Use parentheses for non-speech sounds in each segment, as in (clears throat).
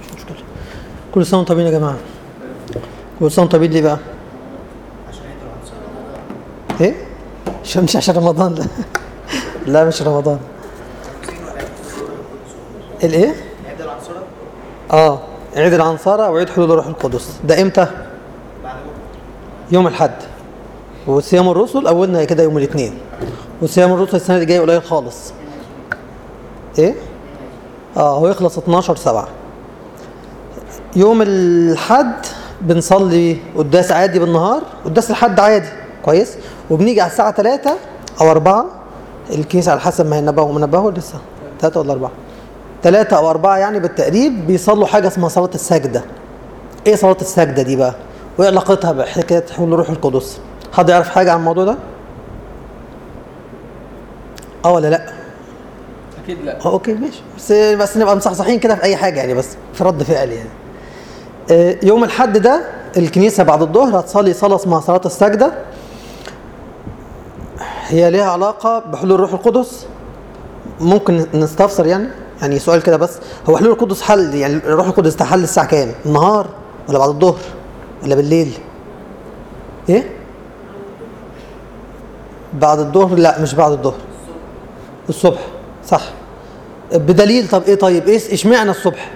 مش مشكله كل سنة وأنتم طيبين يا جماعة. كل سنة وأنتم طيبين ليه بقى؟ إيه؟ عشان مش عشان رمضان. لا لا مش رمضان. الإيه؟ آه عيد العنصرة وعيد حلول الروح القدس. ده إمتى؟ يوم الحد وصيام الرسل أولنا كده يوم الاثنين. وصيام الرسل السنة اللي جاية قليل خالص. إيه؟ آه هو يخلص 12 7 يوم الحد بنصلي قداس عادي بالنهار قداس الحد عادي كويس وبنيجي على الساعة 3 أو 4 الكنيسه على حسب ما هينبهوا منبهوا لسه 3 ولا 4 ثلاثة أو أربعة يعني بالتقريب بيصلوا حاجة اسمها صلاة السجدة. إيه صلاة السجدة دي بقى؟ وإيه علاقتها بحكاية حلول الروح القدس؟ حد يعرف حاجة عن الموضوع ده؟ أه ولا لأ؟ أكيد لأ آه أوكي ماشي بس بس نبقى مصحصحين كده في أي حاجة يعني بس في رد فعل يعني يوم الحد ده الكنيسة بعد الظهر هتصلي صلاة اسمها صلاة السجدة. هي ليها علاقة بحلول الروح القدس. ممكن نستفسر يعني؟ يعني سؤال كده بس. هو حلول القدس حل يعني الروح القدس تحل الساعة كام؟ النهار ولا بعد الظهر ولا بالليل؟ إيه؟ بعد الظهر؟ لا مش بعد الظهر. الصبح. صح. بدليل طب إيه طيب؟ إيه اشمعنى الصبح؟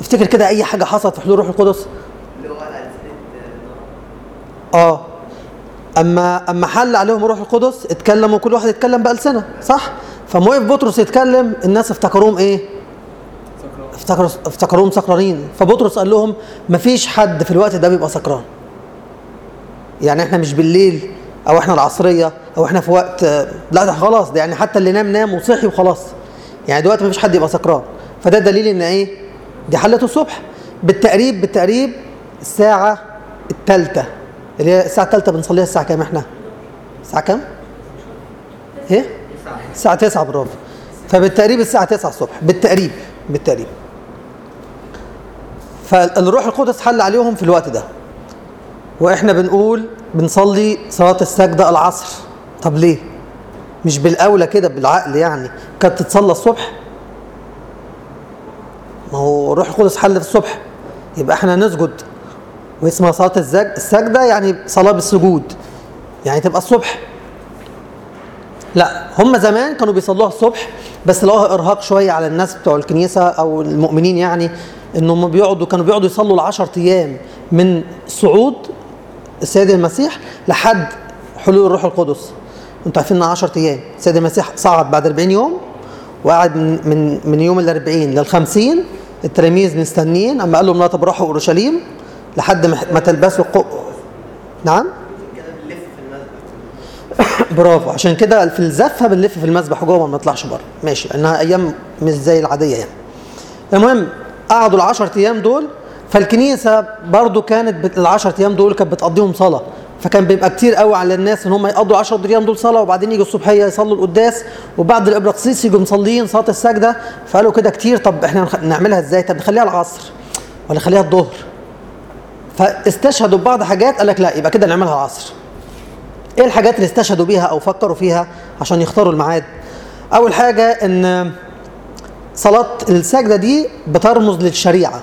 افتكر كده أي حاجة حصلت في حلول الروح القدس؟ آه. أما أما حل عليهم الروح القدس اتكلموا كل واحد يتكلم بألسنة صح؟ فما وقف بطرس يتكلم الناس افتكروهم إيه؟ افتكروا افتكروهم سكرانين. فبطرس قال لهم مفيش حد في الوقت ده بيبقى سكران. يعني إحنا مش بالليل أو إحنا العصرية أو إحنا في وقت لا ده خلاص ده يعني حتى اللي نام نام وصحي وخلاص. يعني دلوقتي مفيش حد يبقى سكران. فده دليل إن إيه؟ دي حلت الصبح. بالتقريب بالتقريب الساعة الثالثه اللي هي الساعة الثالثه بنصليها الساعة كام إحنا؟ الساعة كام؟ إيه؟ الساعة 9 برافو فبالتقريب الساعة 9 الصبح. بالتقريب بالتقريب. فالروح القدس حل عليهم في الوقت ده. وإحنا بنقول بنصلي صلاة السجده العصر. طب ليه؟ مش بالأولى كده بالعقل يعني. كانت تتصلى الصبح ما هو الروح القدس حل في الصبح. يبقى إحنا نسجد. واسمها صلاة. السجدة يعني صلاة بالسجود. يعني تبقى الصبح. لا هم زمان كانوا بيصلوها الصبح بس لقوها إرهاق شوية على الناس بتوع الكنيسة أو المؤمنين يعني إنهم بيقعدوا كانوا بيقعدوا يصلوا العشر أيام من صعود السيد المسيح لحد حلول الروح القدس. أنتوا عارفين ان 10 أيام. السيد المسيح صعد بعد 40 يوم وقعد من من من يوم ال 40 لل 50 التلاميذ مستنيين. أما قال لهم لا تبرحوا أورشليم لحد ما ما تلبسوا قو... نعم؟ (coughs) برافو. عشان كده في الزفة بنلف في المسبح جوه ما بنطلعش بره. ماشي. لأنها أيام مش زي العادية يعني. المهم قعدوا ال 10 أيام دول. فالكنيسة برضو كانت بت... ال 10 أيام دول كانت بتقضيهم صلاة. فكان بيبقى كتير قوي على الناس إن هم يقضوا 10 أيام دول صلاة وبعدين يجوا الصبحيه يصلوا القداس وبعد الابراقسيس يجوا مصلين صلاة السجدة فقالوا كده كتير طب إحنا نعملها إزاي؟ طب نخليها العصر ولا نخليها الظهر؟ فاستشهدوا ببعض حاجات قال لك لا يبقى كده نعملها العصر. إيه الحاجات اللي استشهدوا بيها أو فكروا فيها عشان يختاروا الميعاد؟ أول حاجة إن صلاة السجدة دي بترمز للشريعة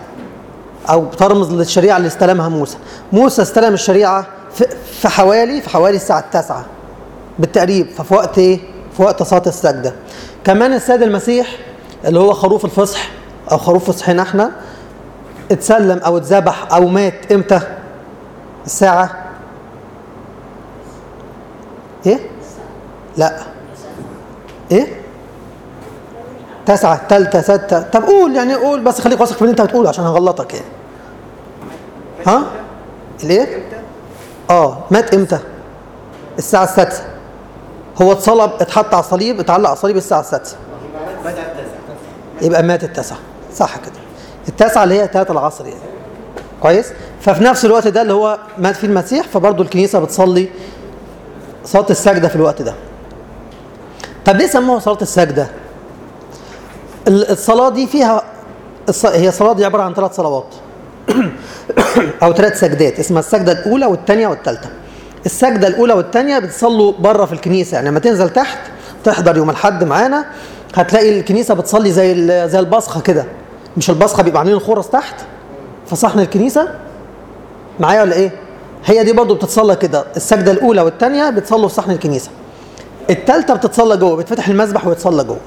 أو بترمز للشريعة اللي استلمها موسى موسى استلم الشريعة في حوالي في حوالي الساعة 9 بالتقريب ففي وقت إيه؟ في وقت صلاة السجدة. كمان السيد المسيح اللي هو خروف الفصح أو خروف فصحنا إحنا اتسلم أو اتذبح أو مات إمتى؟ الساعة إيه؟ لا. إيه؟ تسعة تالتة ستة. طب قول يعني قول بس خليك واثق في اللي أنت بتقوله عشان هغلطك يعني. ها؟ الإيه؟ آه مات إمتى؟ الساعة السادسة هو اتصلب اتحط على الصليب اتعلق على الصليب الساعة السادسة يبقى مات التاسعة صح كده. التاسعة اللي هي تلاتة العصر يعني. كويس؟ ففي نفس الوقت ده اللي هو مات فيه المسيح فبرضه الكنيسة بتصلي صلاة السجدة في الوقت ده. طب ليه سموها صلاة السجدة؟ ال- الصلاة دي فيها هي الصلاة دي عبارة عن ثلاث صلوات. (coughs) أو ثلاث سجدات. اسمها السجدة الأولى والثانية والثالثة السجدة الأولى والثانية بتصلوا بره في الكنيسة. يعني لما تنزل تحت تحضر يوم الحد معانا هتلاقي الكنيسة بتصلي زي زي البصخة كده. مش البصخة بيبقى عاملين الخرز تحت في صحن الكنيسة. معايا ولا إيه؟ هي دي برضو بتتصلى كده. السجدة الأولى والثانيه بتصلوا في صحن الكنيسة. الثالثه بتتصلى جوه بتفتح المسبح ويتصلى جوه.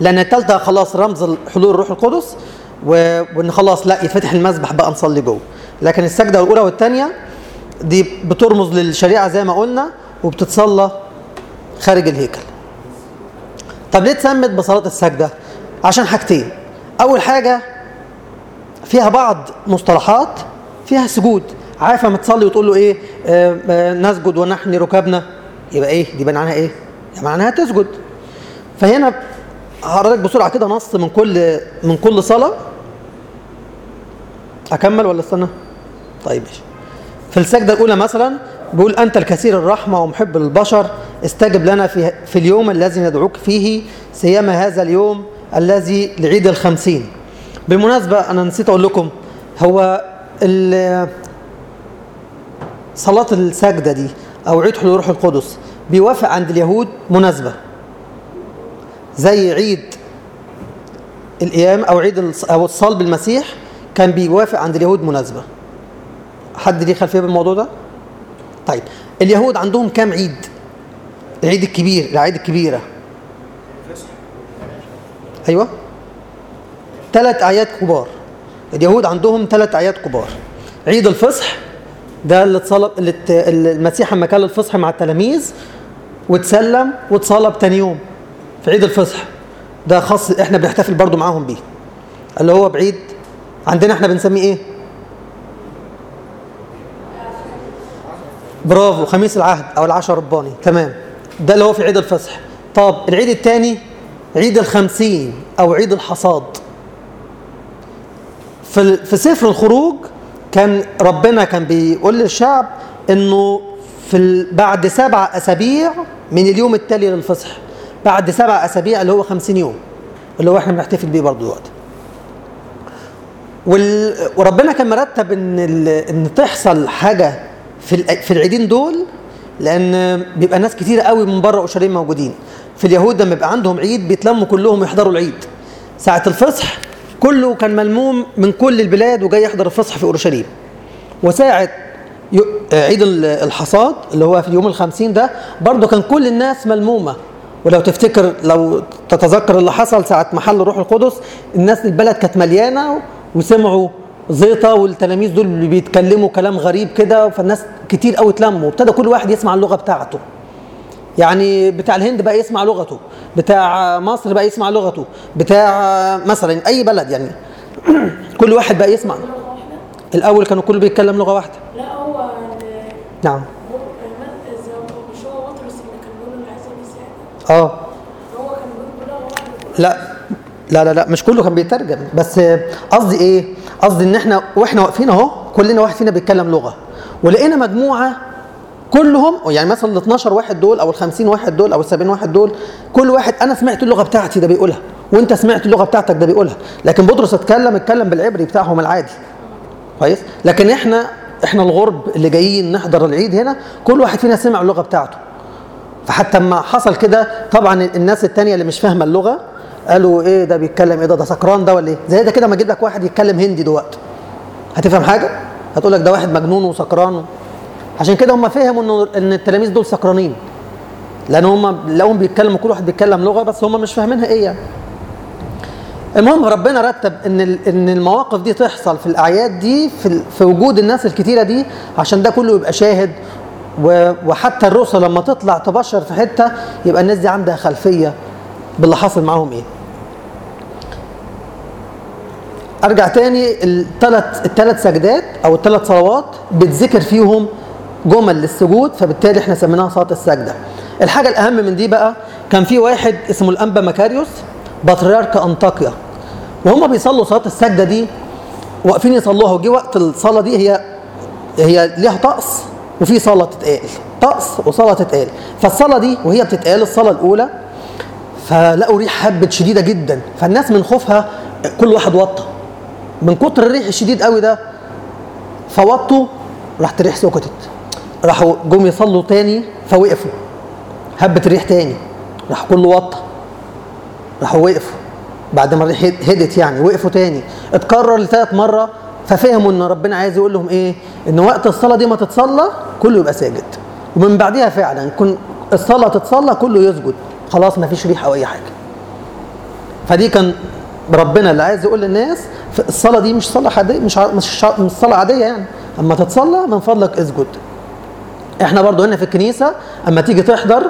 لأن الثالثه خلاص رمز حضور الروح القدس. وإن خلاص لا يتفتح المسبح بقى نصلي جوه. لكن السجدة الأولى والثانيه دي بترمز للشريعة زي ما قلنا وبتتصلى خارج الهيكل. طب ليه اتسمت بصلاة السجدة؟ عشان حاجتين. أول حاجة فيها بعض مصطلحات فيها سجود. عارف لما تصلي وتقول له إيه؟ آه آه نسجد ونحني ركابنا يبقى إيه؟ دي معناها إيه؟ معناها تسجد. فهنا هقرا لك بسرعة كده نص من كل من كل صلاة. أكمل ولا استنى؟ طيب ماشي. في السجدة الأولى مثلا بيقول أنت الكثير الرحمة ومحب للبشر استجب لنا في في اليوم الذي ندعوك فيه سيما هذا اليوم الذي لعيد الخمسين. بالمناسبه أنا نسيت أقول لكم هو صلاة السجدة دي أو عيد حضور الروح القدس بيوافق عند اليهود؟ مناسبة. زي عيد القيام أو عيد أو الصلب المسيح كان بيوافق عند اليهود مناسبة. حد ليه خلفية بالموضوع ده؟ طيب اليهود عندهم كام عيد؟ العيد الكبير العيد الكبيرة. أيوه. ثلاث أعياد كبار. اليهود عندهم ثلاث أعياد كبار. عيد الفصح ده اللي اتصلب اللي المسيح لما كان الفصح مع التلاميذ واتسلم واتصلب تاني يوم في عيد الفصح. ده خاص إحنا بنحتفل برضو معاهم بيه. اللي هو بعيد عندنا إحنا بنسميه إيه؟ برافو خميس العهد أو العشر رباني تمام. ده اللي هو في عيد الفصح. طب العيد الثاني عيد الخمسين أو عيد الحصاد. في في سفر الخروج كان ربنا كان بيقول للشعب إنه في بعد سبع أسابيع من اليوم التالي للفصح. بعد سبع أسابيع اللي هو خمسين يوم. اللي هو إحنا بنحتفل بيه برضه دلوقتي. وال... وربنا كان مرتب إن ال... إن تحصل حاجة في ال... في العيدين دول لأن بيبقى ناس كتير قوي من بره أورشليم موجودين. في اليهود لما بيبقى عندهم عيد بيتلموا كلهم يحضروا العيد. ساعة الفصح كله كان ملموم من كل البلاد وجاي يحضر الفصح في أورشليم. وساعة. عيد الحصاد اللي هو في يوم الخمسين ده برضه كان كل الناس ملمومة. ولو تفتكر لو تتذكر اللي حصل ساعة محل روح القدس الناس البلد كانت مليانة وسمعوا زيطة والتلاميذ دول اللي بيتكلموا كلام غريب كده فالناس كتير قوي اتلموا. وابتدى كل واحد يسمع اللغة بتاعته. يعني بتاع الهند بقى يسمع لغته بتاع مصر بقى يسمع لغته بتاع مثلا أي بلد يعني. (clears throat) كل واحد بقى يسمع. الأول كانوا كله بيتكلم لغة واحدة. لا هو نعم. مش هو بطرس اللي كان بيقول آه. هو كان بيقول كلها واحدة. لا. لا لا لا مش كله كان بيترجم بس قصدي إيه؟ قصدي إن إحنا وإحنا واقفين أهو كلنا واحد فينا بيتكلم لغة ولقينا مجموعة كلهم يعني مثلا ال 12 واحد دول أو ال 50 واحد دول أو ال 70 واحد دول كل واحد أنا سمعت اللغة بتاعتي ده بيقولها وأنت سمعت اللغة بتاعتك ده بيقولها لكن بطرس اتكلم اتكلم بالعبري بتاعهم العادي. كويس؟ لكن إحنا إحنا الغرب اللي جايين نحضر العيد هنا كل واحد فينا سمع اللغة بتاعته. فحتى ما حصل كده طبعا الناس التانية اللي مش فاهمة اللغة قالوا إيه ده بيتكلم إيه ده؟ ده سكران ده ولا إيه؟ زي ده كده ما أجيب لك واحد يتكلم هندي دلوقتي. هتفهم حاجة؟ هتقول لك ده واحد مجنون وسكران عشان كده هم فهموا انه إن التلاميذ دول سكرانين. لأن هم لقوهم بيتكلموا كل واحد بيتكلم لغة بس هم مش فاهمينها إيه يعني. المهم ربنا رتب إن إن المواقف دي تحصل في الأعياد دي في, في وجود الناس الكتيرة دي عشان ده كله يبقى شاهد. وحتى الرسل لما تطلع تبشر في حتة يبقى الناس دي عندها خلفية. باللي حاصل معاهم إيه؟ أرجع تاني الثلاث الثلاث سجدات أو الثلاث صلوات بتذكر فيهم جمل للسجود فبالتالي إحنا سميناها صلاة السجدة. الحاجة الأهم من دي بقى كان في واحد اسمه الأنبا مكاريوس بطريرك أنطاكيا. وهم بيصلوا صلاة السجدة دي واقفين يصلوها وجي وقت الصلاة دي هي هي ليها طقس وفي صلاة تتقال. طقس وصلاة تتقال. فالصلاة دي وهي بتتقال الصلاة الأولى فلقوا ريح هبت شديدة جدا. فالناس من خوفها كل واحد وطى. من كتر الريح الشديد قوي ده فوطوا راحت الريح سكتت. راحوا جم يصلوا تاني فوقفوا. هبت الريح تاني. راح كله وطى. راحوا وقفوا. بعد ما الريح هدت يعني وقفوا تاني. اتكرر لثالث مرة ففهموا إن ربنا عايز يقول لهم إيه؟ إن وقت الصلاة دي ما تتصلى كله يبقى ساجد. ومن بعدها فعلا كن الصلاة تتصلى كله يسجد. خلاص ما فيش ريح أو أي حاجة. فدي كان ربنا اللي عايز يقول للناس الصلاة دي مش صلاة عاديه مش مش مش صلاة عادية يعني. أما تتصلى من فضلك اسجد إحنا برضو هنا في الكنيسة أما تيجي تحضر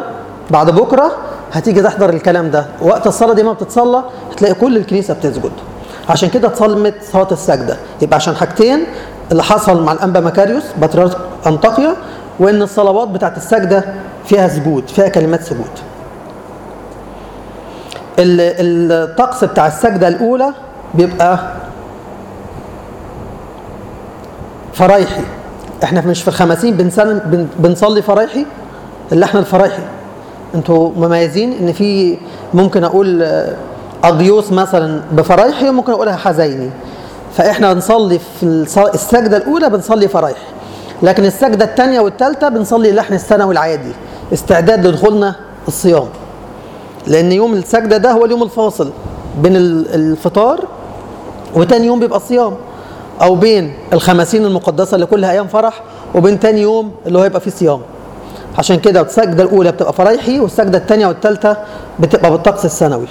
بعد بكرة هتيجي تحضر الكلام ده. وقت الصلاة دي ما بتتصلى هتلاقي كل الكنيسة بتسجد. عشان كده اتصلمت صلاة السجدة. يبقى عشان حاجتين اللي حصل مع الأنبا مكاريوس بطريرك أنطاكيا وإن الصلوات بتاعت السجدة فيها سجود فيها كلمات سجود. الطقس بتاع السجدة الأولى بيبقى فرايحي إحنا مش في الخمسين بنسلم بن بنصلي فرايحي إحنا الفرايحي أنتوا مميزين إن في ممكن أقول اضيوس مثلا بفرايحي وممكن أقولها حزيني. فإحنا بنصلي في السجدة الأولى بنصلي فرايحي لكن السجدة الثانية والثالثه بنصلي اللحن السنوي العادي. استعداد لدخولنا الصيام. لأن يوم السجدة ده هو اليوم الفاصل بين ال- الفطار وتاني يوم بيبقى الصيام أو بين الخمسين المقدسة اللي كلها أيام فرح وبين تاني يوم اللي هو يبقى فيه صيام. عشان كده السجدة الأولى بتبقى فرايحي والسجدة الثانية والثالثه بتبقى بالطقس السنوي.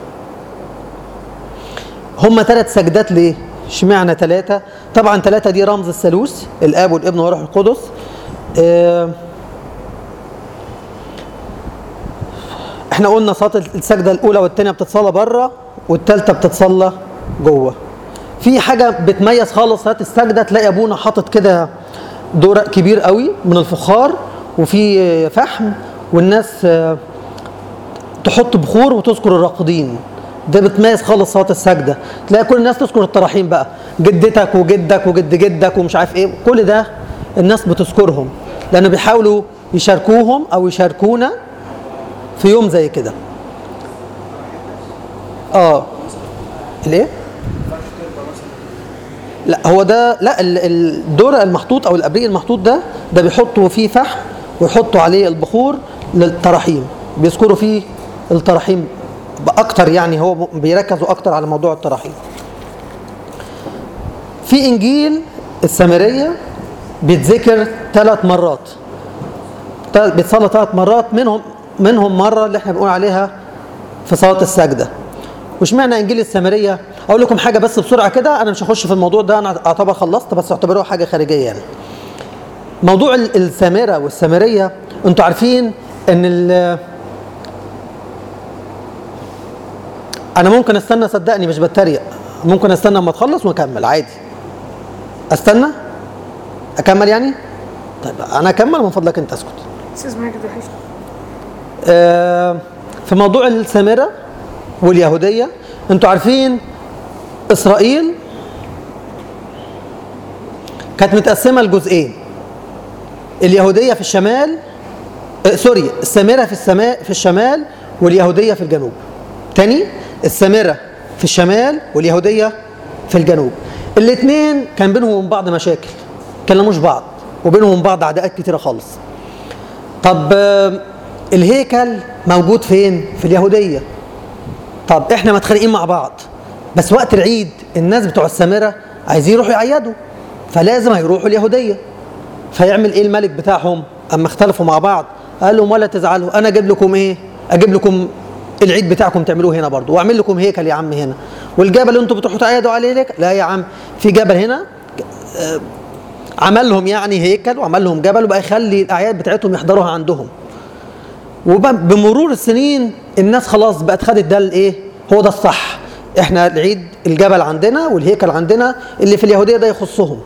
هما ثلاث سجدات ليه؟ اشمعنى ثلاثة طبعا ثلاثة دي رمز الثالوث الآب والابن والروح القدس. آه، إحنا قلنا صلاة السجدة الأولى والثانيه بتتصلى بره والثالثه بتتصلى جوه. في حاجة بتميز خالص صلاة السجدة تلاقي أبونا حاطط كده دورق كبير قوي من الفخار وفي فحم والناس تحط بخور وتذكر الراقدين. ده بتميز خالص صلاة السجدة. تلاقي كل الناس تذكر الطراحين بقى. جدتك وجدك وجد جدك ومش عارف إيه. كل ده الناس بتذكرهم. لأنه بيحاولوا يشاركوهم أو يشاركونا في يوم زي كده. آه. الايه لا هو ده لا ال- الدور المحطوط أو الأبريق المحطوط ده ده بيحطوا فيه فحم ويحطوا عليه البخور للتراحيم بيذكروا فيه التراحيم بأكتر يعني هو بيركزوا أكتر على موضوع التراحيم في إنجيل السامرية بيتذكر ثلاث مرات. بيتصلى ثلاث مرات منهم منهم مرة اللي إحنا بنقول عليها في صلاة السجدة. وش معنى إنجيل السامرية؟ أقول لكم حاجة بس بسرعة كده أنا مش هخش في الموضوع ده أنا اعتبر خلصت بس اعتبروه حاجة خارجية يعني. موضوع ال- السامرة والسامرية أنتوا عارفين إن ال- أنا ممكن أستنى صدقني مش بتريق ممكن أستنى أما تخلص وأكمل عادي. أستنى؟ أكمل يعني؟ طيب أنا أكمل من فضلك أنت اسكت. أستاذ ماجد وحشني في موضوع السامرة واليهودية أنتوا عارفين إسرائيل كانت متقسمة لجزئين اليهودية في الشمال آه، سوري السامرة في السماء في الشمال واليهودية في الجنوب. تاني السامرة في الشمال واليهودية في الجنوب. الاثنين كان بينهم وبين بعض مشاكل كلموش بعض وبينهم وبين بعض عداءات كتيرة خالص. طب آه، الهيكل موجود فين؟ في اليهودية. طب إحنا متخانقين مع بعض بس وقت العيد الناس بتوع السامرة عايزين يروحوا يعيدوا فلازم هيروحوا اليهودية. فيعمل إيه الملك بتاعهم؟ أما اختلفوا مع بعض قال لهم ولا تزعلوا أنا أجيب لكم إيه؟ أجيب لكم العيد بتاعكم تعملوه هنا برضه وأعمل لكم هيكل يا عم هنا والجبل اللي أنتوا بتروحوا تعيدوا عليه لك لا يا عم في جبل هنا عمل لهم يعني هيكل وعمل لهم جبل وبقى يخلي الأعياد بتاعتهم يحضروها عندهم وبمرور السنين الناس خلاص بقت خدت ده الايه؟ هو ده الصح. إحنا العيد الجبل عندنا والهيكل عندنا اللي في اليهودية ده يخصهم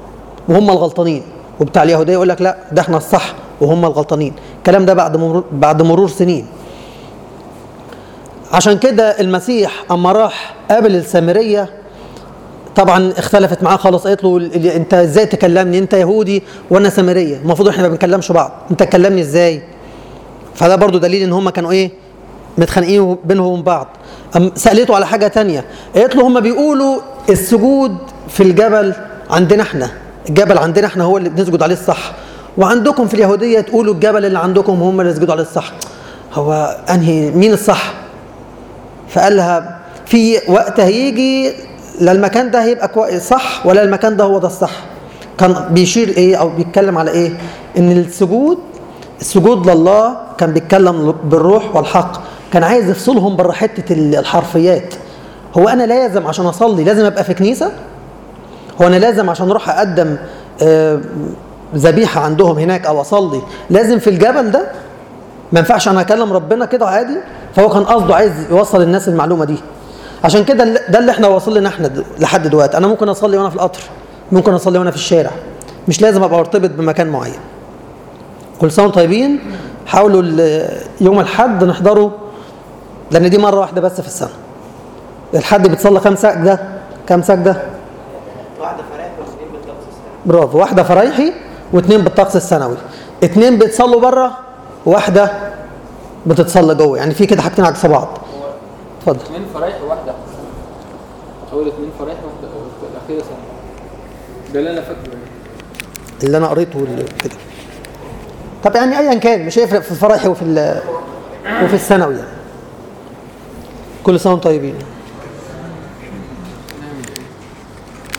وهم الغلطانين. وبتاع اليهودية يقول لك لا ده إحنا الصح وهم الغلطانين. الكلام ده بعد مرور بعد مرور سنين. عشان كده المسيح أما راح قابل السامرية طبعا اختلفت معاه خالص قالت له انت إزاي تكلمني؟ انت يهودي وأنا سامرية. المفروض إحنا ما بنكلمش بعض. انت تكلمني إزاي؟ فده برضو دليل إن هم كانوا إيه؟ متخانقين بينهم وبين بعض. سألته على حاجة تانية. قالت له هم بيقولوا السجود في الجبل عندنا إحنا. الجبل عندنا إحنا هو اللي بنسجد عليه الصح. وعندكم في اليهودية تقولوا الجبل اللي عندكم هم اللي يسجدوا عليه الصح. هو أنهي مين الصح؟ فقال لها في وقت هيجي لا المكان ده هيبقى صح ولا المكان ده هو ده الصح. كان بيشير إيه أو بيتكلم على إيه؟ إن السجود السجود لله كان بيتكلم بالروح والحق. كان عايز يفصلهم بره حتة الحرفيات. هو أنا لازم عشان أصلي لازم أبقى في كنيسة؟ هو أنا لازم عشان أروح أقدم آه، ذبيحة عندهم هناك أو أصلي لازم في الجبل ده؟ ما ينفعش أنا أكلم ربنا كده عادي؟ فهو كان قصده عايز يوصل للناس المعلومة دي. عشان كده ده اللي إحنا واصل لنا إحنا لحد دلوقتي. أنا ممكن أصلي وأنا في القطر ممكن أصلي وأنا في الشارع. مش لازم أبقى مرتبط بمكان معين. كل سنة وأنتم طيبين. حاولوا ال- يوم الحد نحضره. لأن دي مرة واحدة بس في السنة. الحد بتصلي كام سجده كام سجده واحدة فراخ واثنين بالطقس السنة برافو. واحدة فرايحي واثنين بالطقس السنوي. اثنين بيتصلوا بره واحدة بتتصلى جوه. يعني في كده حاجتين عكس بعض. اتفضل. اثنين فرايح وواحدة. أول اثنين فرايح واحدة الأخيرة سنة. ده اللي أنا فاكره اللي أنا قريته كده طب يعني ايا كان مش هيفرق في الفرايحي وفي وفي الثانوي يعني. كل سنة وأنتم طيبين.